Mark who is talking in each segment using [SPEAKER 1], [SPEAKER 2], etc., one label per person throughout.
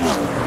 [SPEAKER 1] Oh.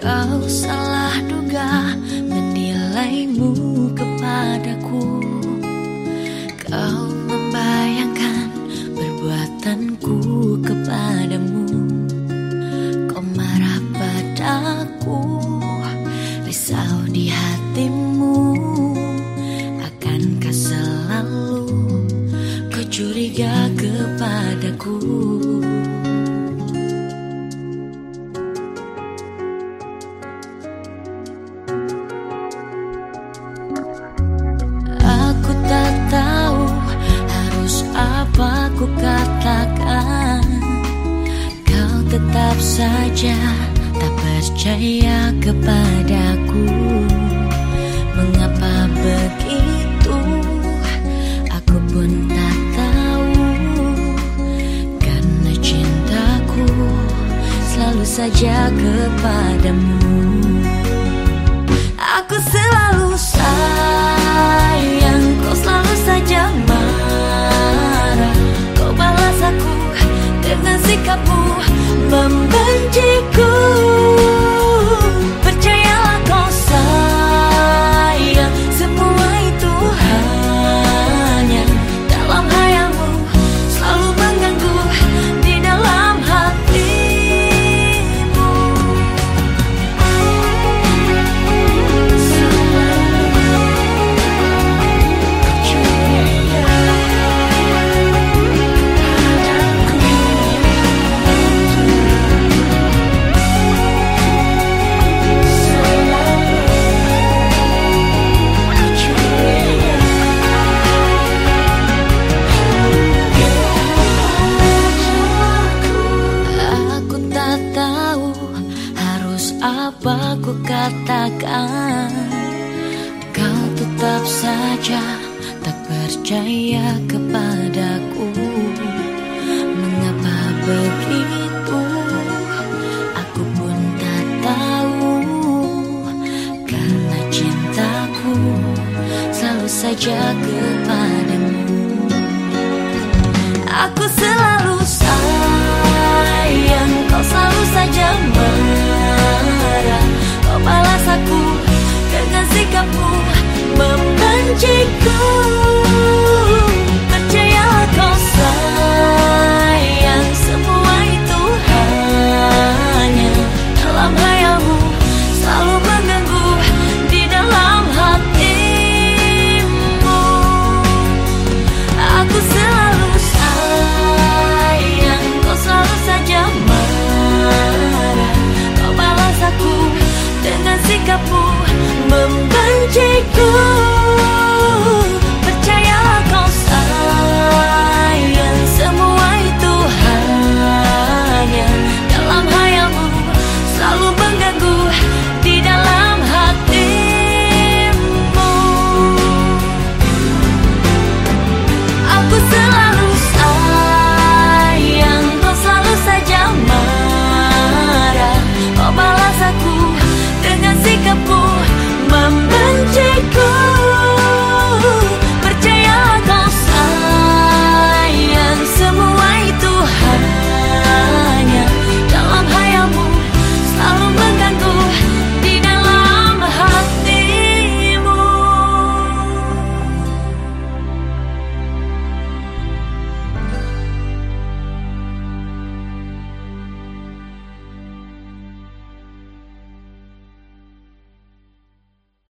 [SPEAKER 1] Kau salah duga menilaimu kepadaku. Kau membayangkan perbuatanku kepadamu. Kau marah padaku Risau di hatimu. Akankah selalu kau curiga kepadaku tetap saja tak percaya kepadaku. Mengapa begitu? Aku pun tak tahu. Karena cintaku selalu saja kepadamu. Aku selalu saja tak percaya kepadaku. Mengapa begitu? Aku pun tak tahu. Karena cintaku selalu saja kepadamu. Aku selalu Take.